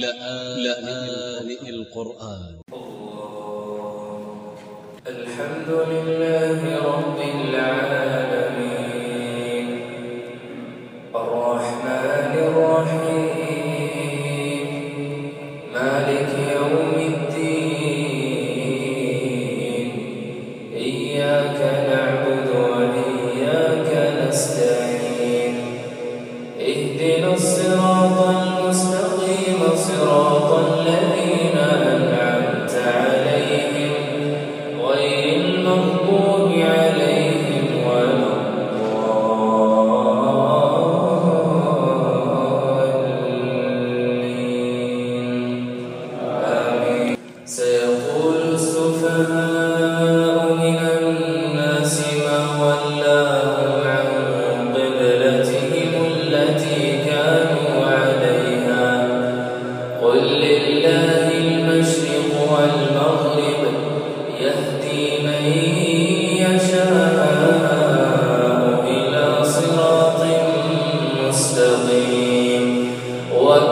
لآن لا القرآن. الله الحمد لله رب العالمين. الرحمن الرحيم.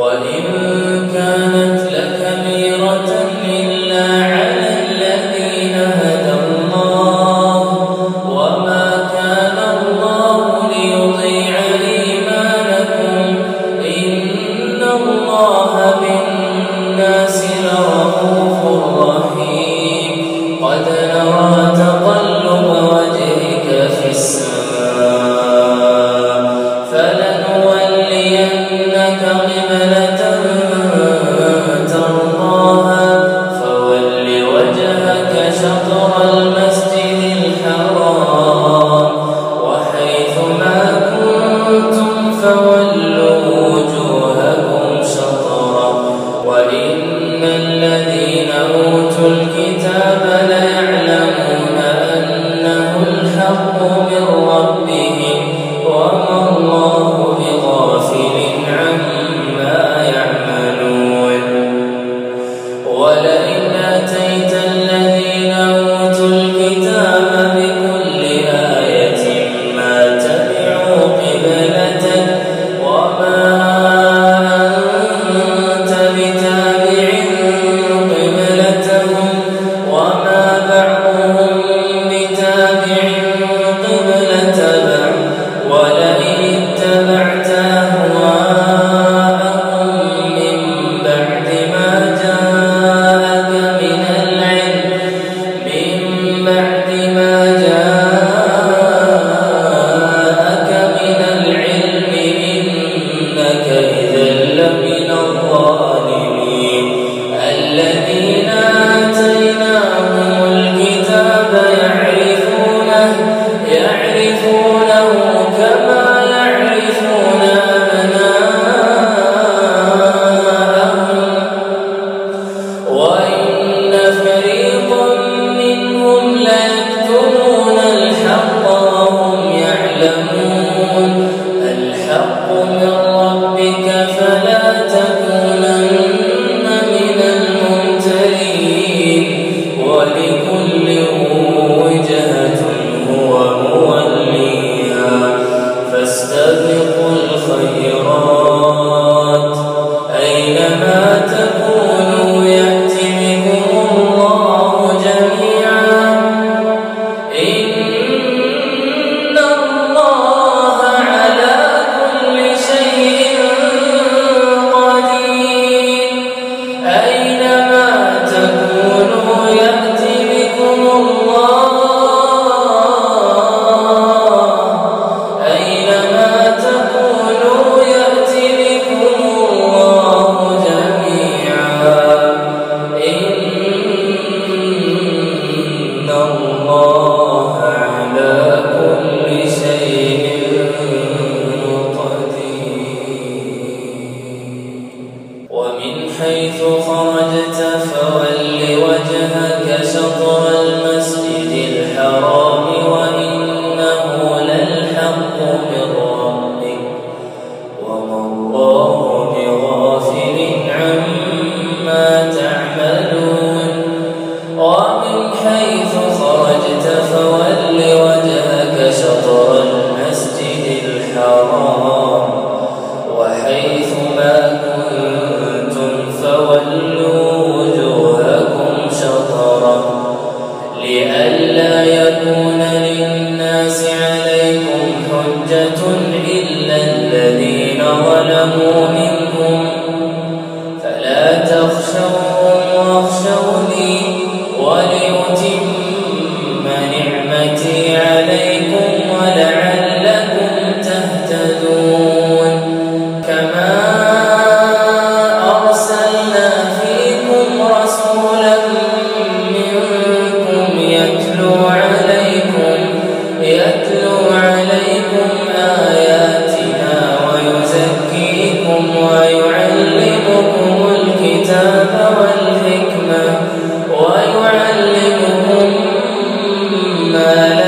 وإن الله Allah. إلا